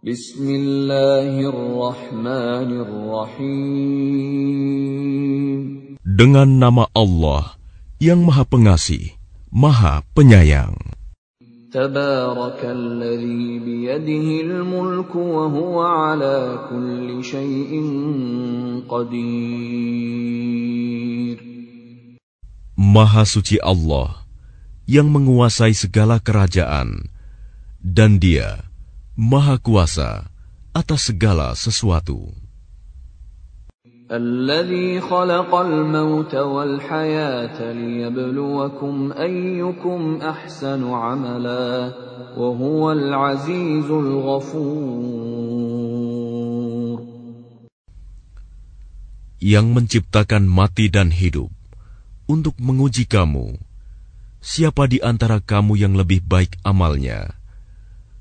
Bismillahirrahmanirrahim. Dengan nama Allah yang Maha Pengasih, Maha Penyayang. Tabarakalladzi biyadihil mulku wa huwa ala kulli syai'in qadir. Maha suci Allah yang menguasai segala kerajaan dan Dia Maha Kuasa atas segala sesuatu. الذي خلق الموت والحياة ليبلوكم أيكم أحسن عملا وهو العزيز الغفور Yang menciptakan mati dan hidup untuk menguji kamu, siapa di antara kamu yang lebih baik amalnya,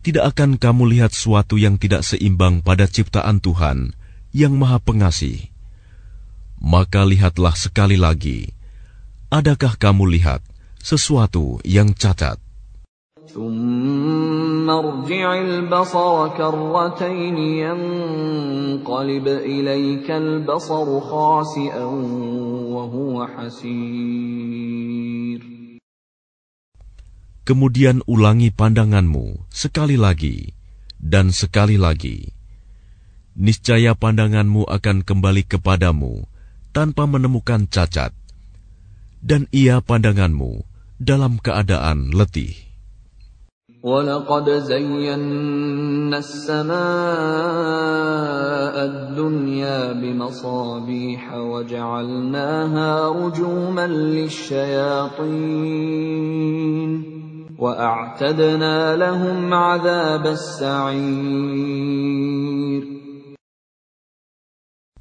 tidak akan kamu lihat suatu yang tidak seimbang pada ciptaan Tuhan yang Maha Pengasih. Maka lihatlah sekali lagi, adakah kamu lihat sesuatu yang cacat? Kemudian ulangi pandanganmu sekali lagi dan sekali lagi. Niscaya pandanganmu akan kembali kepadamu tanpa menemukan cacat, dan ia pandanganmu dalam keadaan letih. ولقد زينا السماء الدنيا بمصابيح وجعلناها رجوما للشياطين وأعتدنا لهم عذاب السعير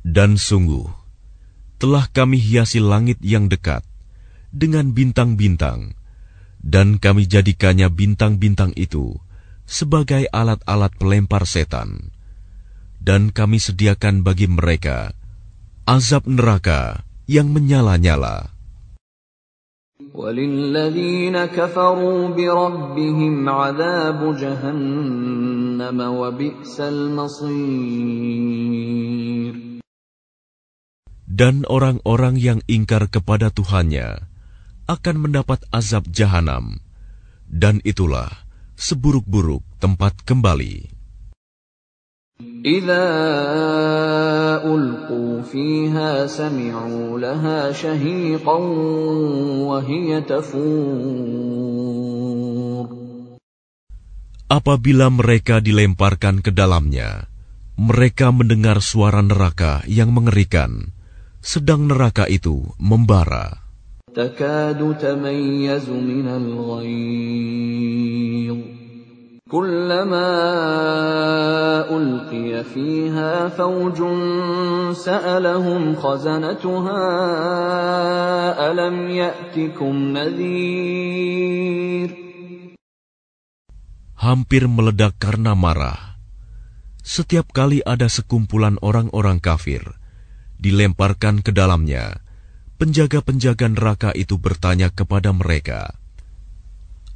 Dan sungguh, telah kami hiasi langit yang dekat dengan bintang-bintang, dan kami jadikannya bintang-bintang itu sebagai alat-alat pelempar setan. Dan kami sediakan bagi mereka azab neraka yang menyala-nyala. وللذين كفروا بربهم عذاب جهنم وبئس المصير Dan orang-orang yang ingkar kepada Tuhannya akan mendapat azab jahanam, dan itulah seburuk-buruk tempat kembali. إذا ألقوا فيها سمعوا لها شهيقا وهي تفور Apabila mereka dilemparkan ke dalamnya, mereka mendengar suara neraka yang mengerikan, sedang neraka itu membara. تكاد تميز من الغيظ كلما ألقي فيها فوج سألهم خزنتها ألم يأتكم نذير Hampir meledak karena marah. Setiap kali ada sekumpulan orang-orang kafir, dilemparkan ke dalamnya, penjaga-penjaga neraka itu bertanya kepada mereka,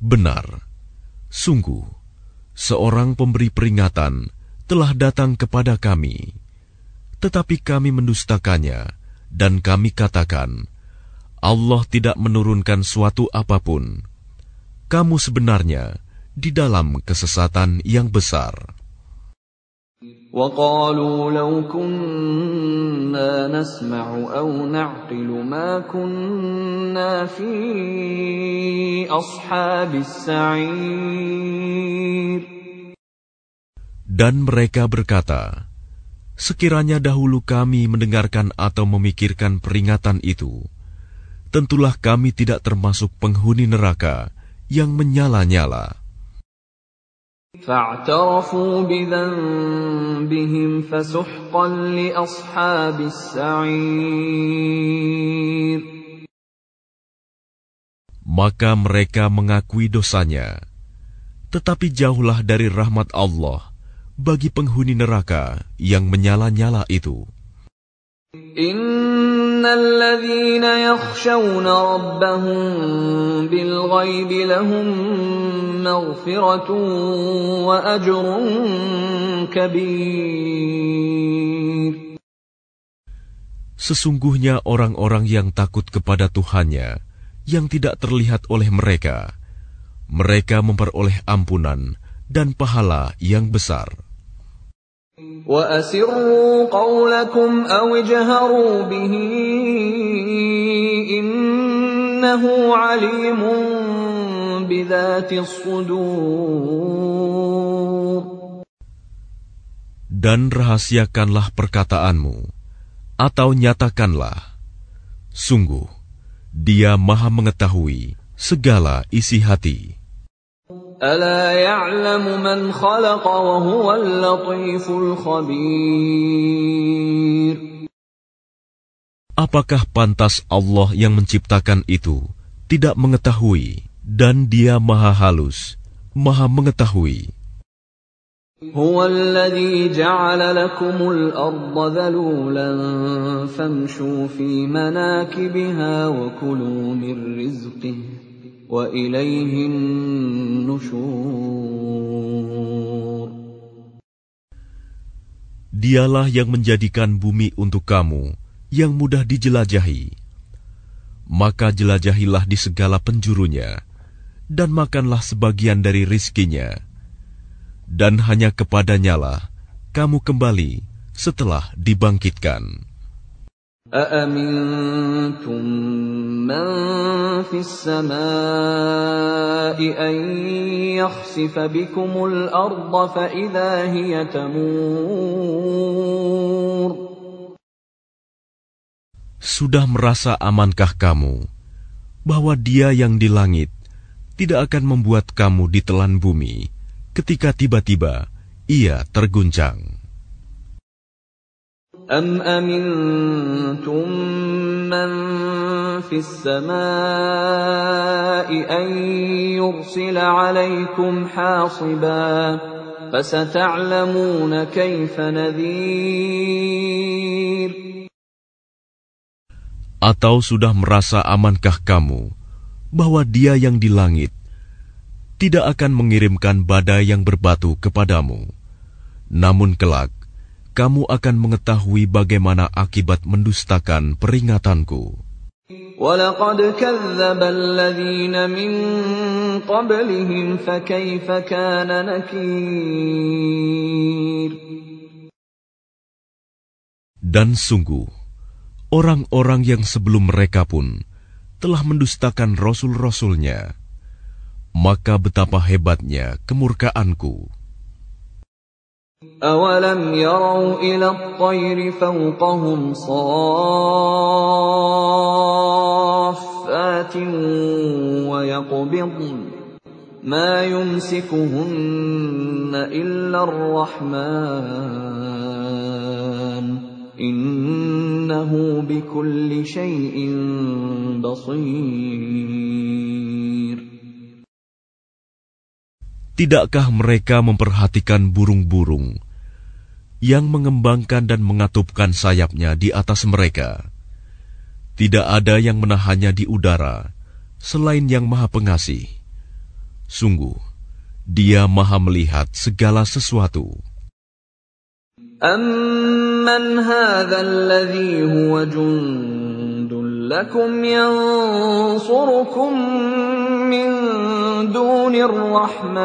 "Benar, sungguh, seorang pemberi peringatan telah datang kepada kami, tetapi kami mendustakannya, dan kami katakan, Allah tidak menurunkan suatu apapun. Kamu sebenarnya di dalam kesesatan yang besar." وقالوا لو كنا نسمع أو نعقل ما كنا في أصحاب السعير Dan mereka berkata, Sekiranya dahulu kami mendengarkan atau memikirkan peringatan itu, tentulah kami tidak termasuk penghuni neraka yang menyala-nyala. Maka mereka mengakui dosanya, tetapi jauhlah dari rahmat Allah bagi penghuni neraka yang menyala-nyala itu. Innalladzina yakhshawna rabbahum bil ghaibi lahum maghfiratun wa ajrun kabir. Sesungguhnya orang-orang yang takut kepada Tuhannya yang tidak terlihat oleh mereka, mereka memperoleh ampunan dan pahala yang besar. وَأَسِرُّوا قَوْلَكُمْ أَوْ اجْهَرُوا بِهِ إِنَّهُ عَلِيمٌ بِذَاتِ الصُّدُورِ Dan rahasiakanlah perkataanmu, atau nyatakanlah, sungguh, dia maha mengetahui segala isi hati. ألا يعلم من خلق وهو اللطيف الخبير Apakah pantas Allah yang menciptakan itu tidak mengetahui dan dia maha halus, maha mengetahui. هو الذي جعل لكم الأرض ذلولا فامشوا في مناكبها وكلوا من رزقه Dialah yang menjadikan bumi untuk kamu yang mudah dijelajahi. Maka jelajahilah di segala penjurunya, dan makanlah sebagian dari rizkinya. Dan hanya kepadanyalah kamu kembali setelah dibangkitkan. أأمنتم من في السماء أن يخسف بكم الأرض فإذا هي تمور Sudah merasa amankah kamu bahwa dia yang di langit tidak akan membuat kamu ditelan bumi ketika tiba-tiba ia terguncang? أم أمنتم من في السماء أن يرسل عليكم حاصبا فستعلمون كيف نذير Atau sudah merasa amankah kamu bahwa dia yang di langit tidak akan mengirimkan badai yang berbatu kepadamu, namun kelak kamu akan mengetahui bagaimana akibat mendustakan peringatanku. Dan sungguh, orang-orang yang sebelum mereka pun telah mendustakan rasul-rasulnya, maka betapa hebatnya kemurkaanku. أولم يروا إلى الطير فوقهم صافات ويقبضن ما يمسكهن إلا الرحمن Innahu bikulli shay'in basir. Tidakkah mereka memperhatikan burung-burung yang mengembangkan dan mengatupkan sayapnya di atas mereka? Tidak ada yang menahannya di udara selain Yang Maha Pengasih. Sungguh, Dia Maha Melihat segala sesuatu. Amman hadha alladhi huwa jundun lakum yansurukum min دون الرحمن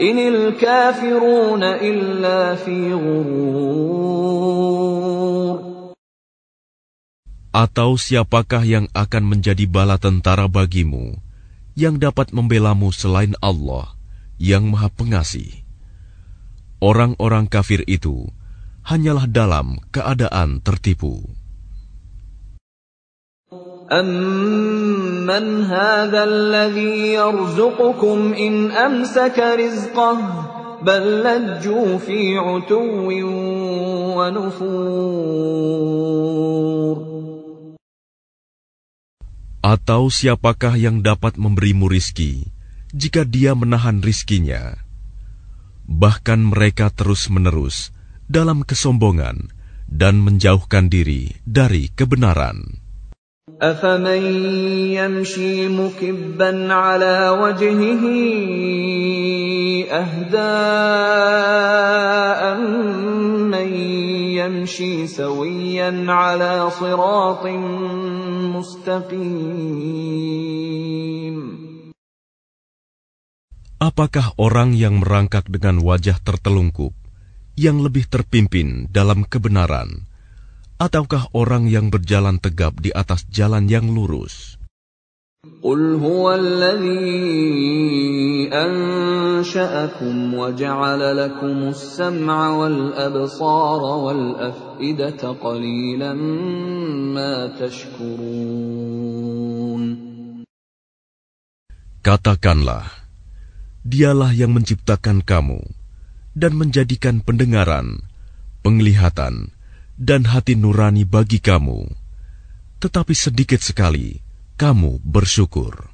إن الكافرون إلا في غرور Atau siapakah yang akan menjadi bala tentara bagimu yang dapat membelamu selain Allah yang Maha Pengasih? Orang-orang kafir itu hanyalah dalam keadaan tertipu. أَمَّنْ هَٰذَا الَّذِي يَرْزُقُكُمْ إِنْ أَمْسَكَ رِزْقَهُ بَل لَّجُّوا فِي عُتُوٍّ وَنُفُورٍ Atau siapakah yang dapat memberimu rizki jika dia menahan rizkinya? Bahkan mereka terus-menerus dalam kesombongan dan menjauhkan diri dari kebenaran. أَفَمَن يَمْشِي مُكِبًّا عَلَىٰ وَجْهِهِ أَهْدَىٰ أَمَّن يَمْشِي سَوِيًّا عَلَىٰ صِرَاطٍ مُّسْتَقِيمٍ Apakah orang yang merangkak dengan wajah tertelungkup yang lebih terpimpin dalam kebenaran, ataukah orang yang berjalan tegap di atas jalan yang lurus? قل هو الذي أنشأكم وجعل لكم السمع والأبصار والأفئدة قليلا ما تشكرون Katakanlah, dialah yang menciptakan kamu dan menjadikan pendengaran, penglihatan, dan hati nurani bagi kamu. Tetapi sedikit sekali kamu bersyukur.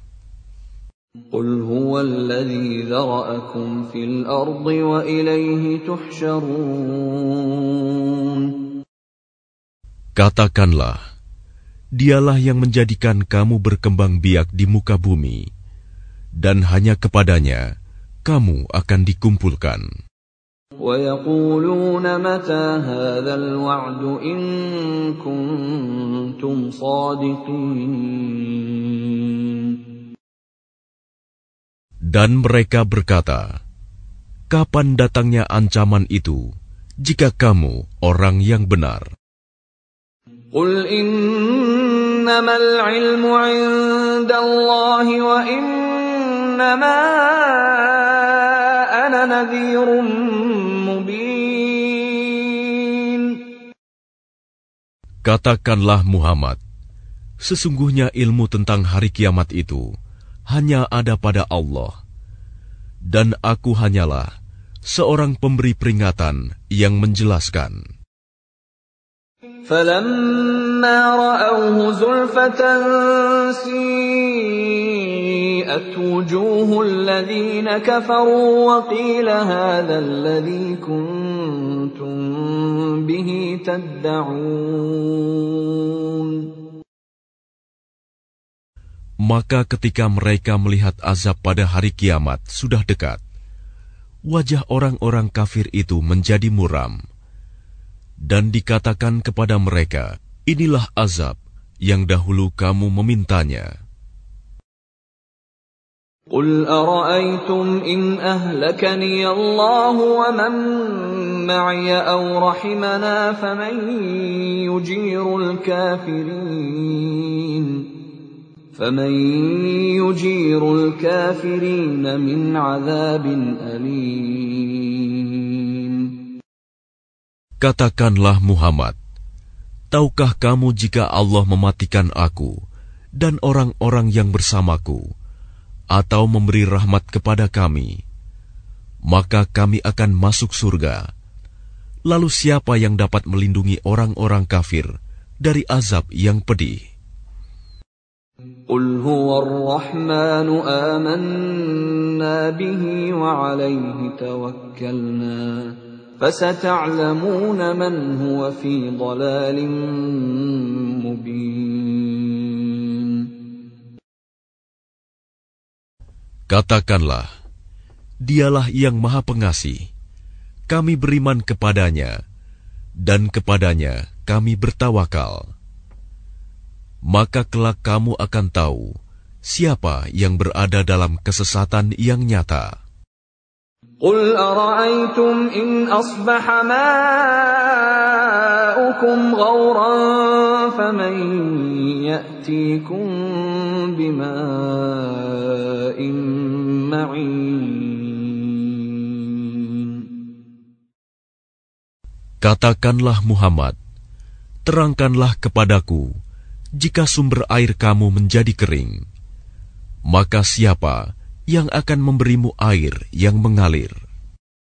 قل هو الذي ذرأكم في الأرض وإليه تحشرون Katakanlah, dialah yang menjadikan kamu berkembang biak di muka bumi, dan hanya kepadanya kamu akan dikumpulkan. ويقولون متى هذا الوعد إن كنتم صادقين Dan mereka berkata, Kapan datangnya ancaman itu, jika kamu orang yang benar? قل إنما العلم عند الله وإنما Katakanlah Muhammad, sesungguhnya ilmu tentang hari kiamat itu hanya ada pada Allah. Dan aku hanyalah seorang pemberi peringatan yang menjelaskan. فلما رأوه زلفة سيئت وجوه الذين كفروا وقيل هذا الذي كنتم به تدعون Maka ketika mereka melihat azab pada hari kiamat sudah dekat, wajah orang-orang kafir itu menjadi muram. Dan dikatakan kepada mereka, inilah azab yang dahulu kamu memintanya. قل أرأيتم إن أهلكني الله ومن معي أو رحمنا فمن يجير الكافرين فمن يجير الكافرين من عذاب أليم Katakanlah Muhammad, tahukah kamu jika Allah mematikan aku dan orang-orang yang bersamaku atau memberi rahmat kepada kami, maka kami akan masuk surga. Lalu siapa yang dapat melindungi orang-orang kafir dari azab yang pedih? Qul huwa rahmanu amanna bihi wa alaihi tawakkalna. فستعلمون من هو في ضلال مبين Katakanlah, dialah yang maha pengasih. Kami beriman kepadanya, dan kepadanya kami bertawakal. Maka kelak kamu akan tahu siapa yang berada dalam kesesatan yang nyata. قل أرأيتم إن أصبح ماؤكم غورا فمن يأتيكم بماء معين Katakanlah Muhammad, terangkanlah kepadaku jika sumber air kamu menjadi kering, maka siapa yang akan memberimu air yang mengalir.